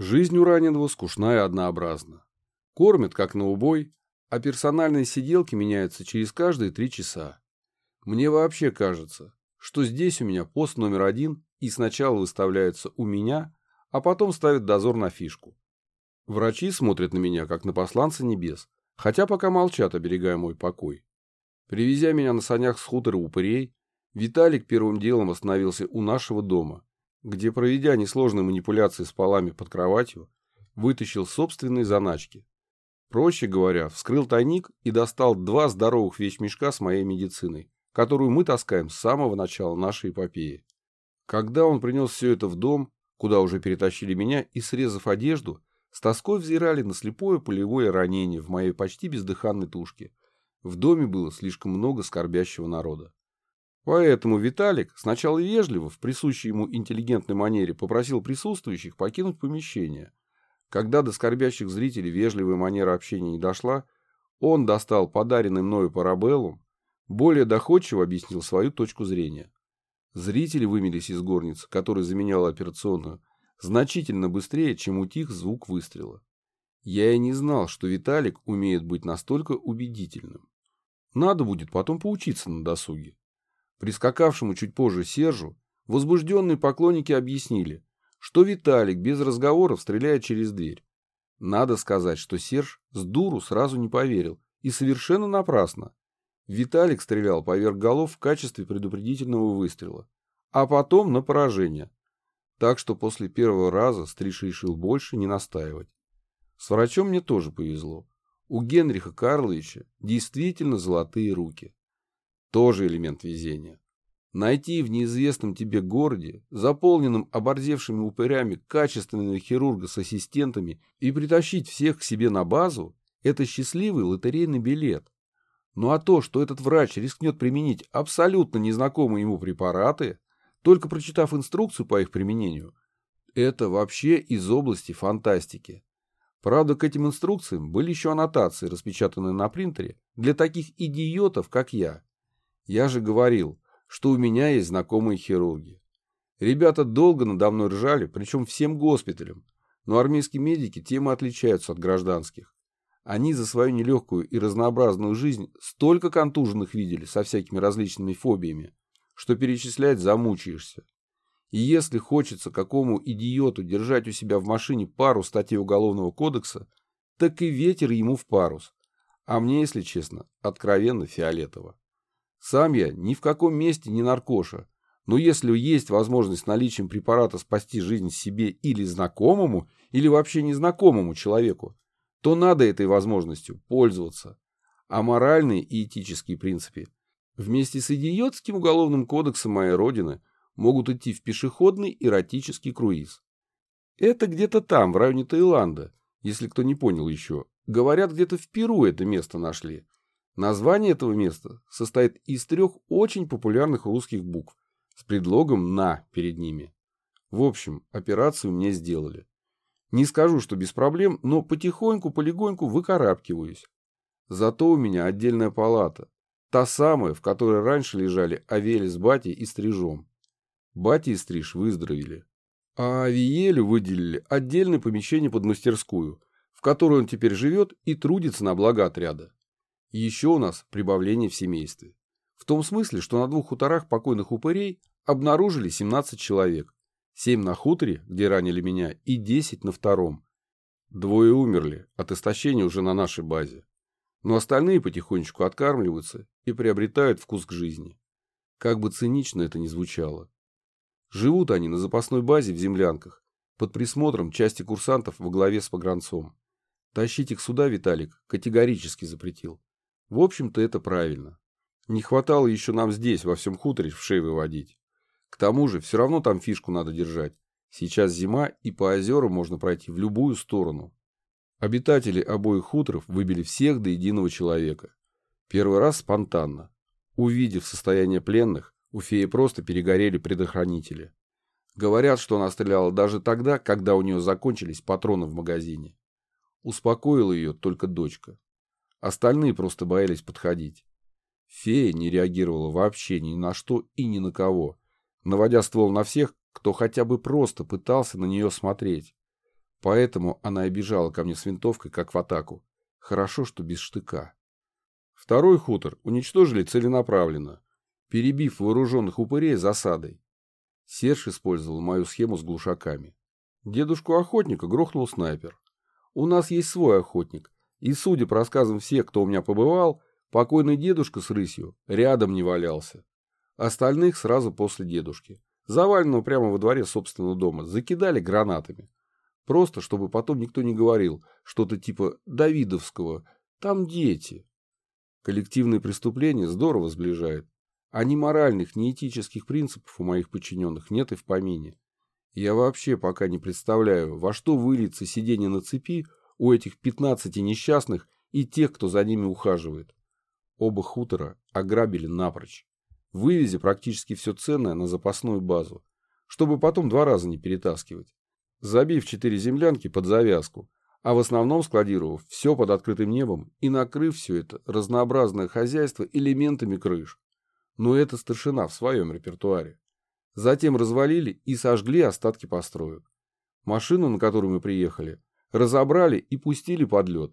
Жизнь у раненого скучна и однообразна. Кормят, как на убой, а персональные сиделки меняются через каждые три часа. Мне вообще кажется, что здесь у меня пост номер один и сначала выставляется у меня, а потом ставят дозор на фишку. Врачи смотрят на меня, как на посланца небес, хотя пока молчат, оберегая мой покой. Привезя меня на санях с хутора упырей, Виталик первым делом остановился у нашего дома, где, проведя несложные манипуляции с полами под кроватью, вытащил собственные заначки. Проще говоря, вскрыл тайник и достал два здоровых вещмешка с моей медициной, которую мы таскаем с самого начала нашей эпопеи. Когда он принес все это в дом, куда уже перетащили меня, и, срезав одежду, с тоской взирали на слепое полевое ранение в моей почти бездыханной тушке. В доме было слишком много скорбящего народа. Поэтому Виталик сначала вежливо, в присущей ему интеллигентной манере, попросил присутствующих покинуть помещение. Когда до скорбящих зрителей вежливая манера общения не дошла, он достал подаренный мною парабеллум, более доходчиво объяснил свою точку зрения. Зрители вымелись из горницы, которая заменяла операционную, значительно быстрее, чем утих звук выстрела. Я и не знал, что Виталик умеет быть настолько убедительным. Надо будет потом поучиться на досуге. Прискакавшему чуть позже Сержу возбужденные поклонники объяснили, что Виталик без разговоров стреляет через дверь. Надо сказать, что Серж с дуру сразу не поверил, и совершенно напрасно. Виталик стрелял поверх голов в качестве предупредительного выстрела, а потом на поражение. Так что после первого раза Стриж решил больше не настаивать. С врачом мне тоже повезло. У Генриха Карловича действительно золотые руки. Тоже элемент везения. Найти в неизвестном тебе городе, заполненном оборзевшими упырями качественного хирурга с ассистентами и притащить всех к себе на базу – это счастливый лотерейный билет. Ну а то, что этот врач рискнет применить абсолютно незнакомые ему препараты, только прочитав инструкцию по их применению, это вообще из области фантастики. Правда, к этим инструкциям были еще аннотации, распечатанные на принтере, для таких идиотов, как я. Я же говорил, что у меня есть знакомые хирурги. Ребята долго надо мной ржали, причем всем госпиталем, но армейские медики тем и отличаются от гражданских. Они за свою нелегкую и разнообразную жизнь столько контуженных видели со всякими различными фобиями, что перечислять замучаешься. И если хочется какому идиоту держать у себя в машине пару статей Уголовного кодекса, так и ветер ему в парус. А мне, если честно, откровенно фиолетово. Сам я ни в каком месте не наркоша, но если есть возможность наличием препарата спасти жизнь себе или знакомому, или вообще незнакомому человеку, то надо этой возможностью пользоваться. А моральные и этические принципы вместе с идиотским уголовным кодексом моей родины могут идти в пешеходный эротический круиз. Это где-то там, в районе Таиланда, если кто не понял еще. Говорят, где-то в Перу это место нашли. Название этого места состоит из трех очень популярных русских букв с предлогом «на» перед ними. В общем, операцию мне сделали. Не скажу, что без проблем, но потихоньку-полегоньку выкарабкиваюсь. Зато у меня отдельная палата. Та самая, в которой раньше лежали Авель с Батей и Стрижом. Батя и Стриж выздоровели. А Авиелю выделили отдельное помещение под мастерскую, в которой он теперь живет и трудится на благо отряда. Еще у нас прибавление в семействе. В том смысле, что на двух хуторах покойных упырей обнаружили 17 человек. Семь на хуторе, где ранили меня, и десять на втором. Двое умерли от истощения уже на нашей базе. Но остальные потихонечку откармливаются и приобретают вкус к жизни. Как бы цинично это ни звучало. Живут они на запасной базе в землянках, под присмотром части курсантов во главе с погранцом. Тащить их сюда Виталик категорически запретил. В общем-то, это правильно. Не хватало еще нам здесь, во всем хуторе, в шею выводить. К тому же, все равно там фишку надо держать. Сейчас зима, и по озеру можно пройти в любую сторону. Обитатели обоих хуторов выбили всех до единого человека. Первый раз спонтанно. Увидев состояние пленных, у феи просто перегорели предохранители. Говорят, что она стреляла даже тогда, когда у нее закончились патроны в магазине. Успокоила ее только дочка. Остальные просто боялись подходить. Фея не реагировала вообще ни на что и ни на кого наводя ствол на всех, кто хотя бы просто пытался на нее смотреть. Поэтому она и бежала ко мне с винтовкой, как в атаку. Хорошо, что без штыка. Второй хутор уничтожили целенаправленно, перебив вооруженных упырей засадой. Серж использовал мою схему с глушаками. Дедушку-охотника грохнул снайпер. У нас есть свой охотник, и, судя по рассказам всех, кто у меня побывал, покойный дедушка с рысью рядом не валялся. Остальных сразу после дедушки, заваленного прямо во дворе собственного дома, закидали гранатами. Просто, чтобы потом никто не говорил что-то типа «Давидовского», «Там дети». Коллективные преступления здорово сближает. А ни моральных, ни этических принципов у моих подчиненных нет и в помине. Я вообще пока не представляю, во что выльется сидение на цепи у этих 15 несчастных и тех, кто за ними ухаживает. Оба хутора ограбили напрочь, вывезя практически все ценное на запасную базу, чтобы потом два раза не перетаскивать забив четыре землянки под завязку, а в основном складировав все под открытым небом и накрыв все это разнообразное хозяйство элементами крыш. Но это старшина в своем репертуаре. Затем развалили и сожгли остатки построек. Машину, на которую мы приехали, разобрали и пустили под лед.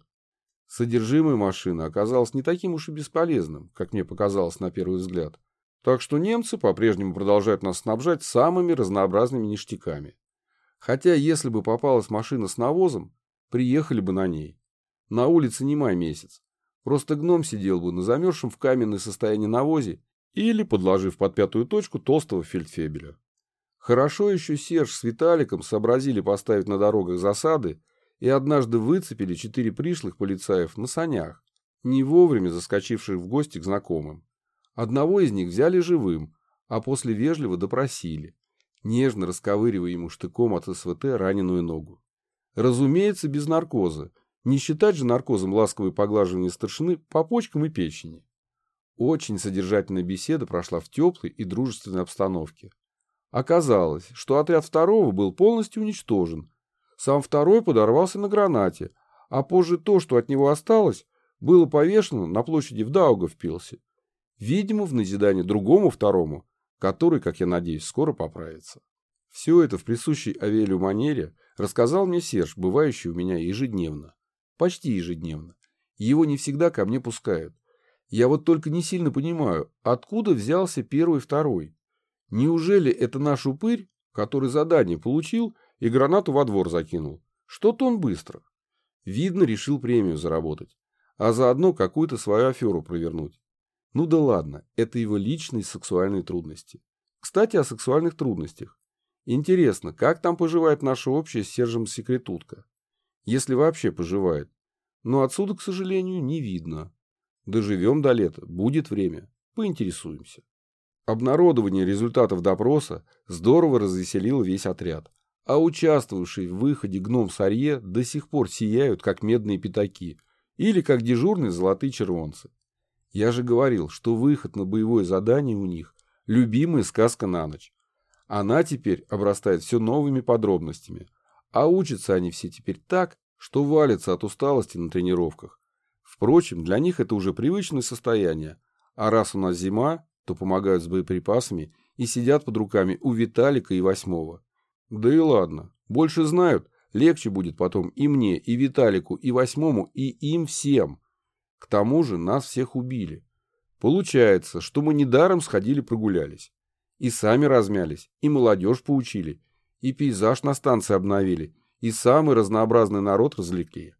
Содержимое машины оказалось не таким уж и бесполезным, как мне показалось на первый взгляд. Так что немцы по-прежнему продолжают нас снабжать самыми разнообразными ништяками. Хотя, если бы попалась машина с навозом, приехали бы на ней. На улице не май месяц. Просто гном сидел бы на замерзшем в каменное состоянии навозе или подложив под пятую точку толстого фельдфебеля. Хорошо еще Серж с Виталиком сообразили поставить на дорогах засады и однажды выцепили четыре пришлых полицаев на санях, не вовремя заскочивших в гости к знакомым. Одного из них взяли живым, а после вежливо допросили нежно расковыривая ему штыком от СВТ раненую ногу. Разумеется, без наркоза. Не считать же наркозом ласковое поглаживание старшины по почкам и печени. Очень содержательная беседа прошла в теплой и дружественной обстановке. Оказалось, что отряд второго был полностью уничтожен. Сам второй подорвался на гранате, а позже то, что от него осталось, было повешено на площади в Даугавпилсе. Видимо, в назидание другому второму, который, как я надеюсь, скоро поправится. Все это в присущей Авелю манере рассказал мне Серж, бывающий у меня ежедневно. Почти ежедневно. Его не всегда ко мне пускают. Я вот только не сильно понимаю, откуда взялся первый второй. Неужели это наш упырь, который задание получил и гранату во двор закинул? Что-то он быстро. Видно, решил премию заработать, а заодно какую-то свою аферу провернуть. Ну да ладно, это его личные сексуальные трудности. Кстати, о сексуальных трудностях. Интересно, как там поживает наша общая с Сержем секретутка? Если вообще поживает. Но отсюда, к сожалению, не видно. Доживем до лета, будет время, поинтересуемся. Обнародование результатов допроса здорово развеселило весь отряд, а участвовавшие в выходе гном Сарье до сих пор сияют, как медные пятаки, или как дежурные золотые червонцы. Я же говорил, что выход на боевое задание у них – любимая сказка на ночь. Она теперь обрастает все новыми подробностями. А учатся они все теперь так, что валятся от усталости на тренировках. Впрочем, для них это уже привычное состояние. А раз у нас зима, то помогают с боеприпасами и сидят под руками у Виталика и Восьмого. Да и ладно, больше знают, легче будет потом и мне, и Виталику, и Восьмому, и им всем – к тому же нас всех убили. Получается, что мы недаром сходили прогулялись. И сами размялись, и молодежь поучили, и пейзаж на станции обновили, и самый разнообразный народ развлекли.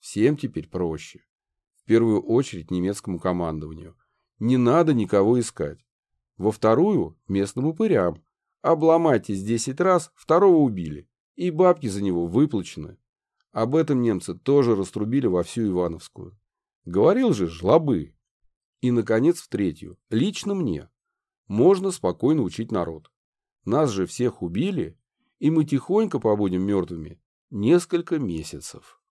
Всем теперь проще. В первую очередь немецкому командованию. Не надо никого искать. Во вторую – местным упырям. Обломайтесь десять раз, второго убили. И бабки за него выплачены. Об этом немцы тоже раструбили во всю Ивановскую. Говорил же, жлобы. И, наконец, в третью. Лично мне. Можно спокойно учить народ. Нас же всех убили, и мы тихонько побудем мертвыми несколько месяцев.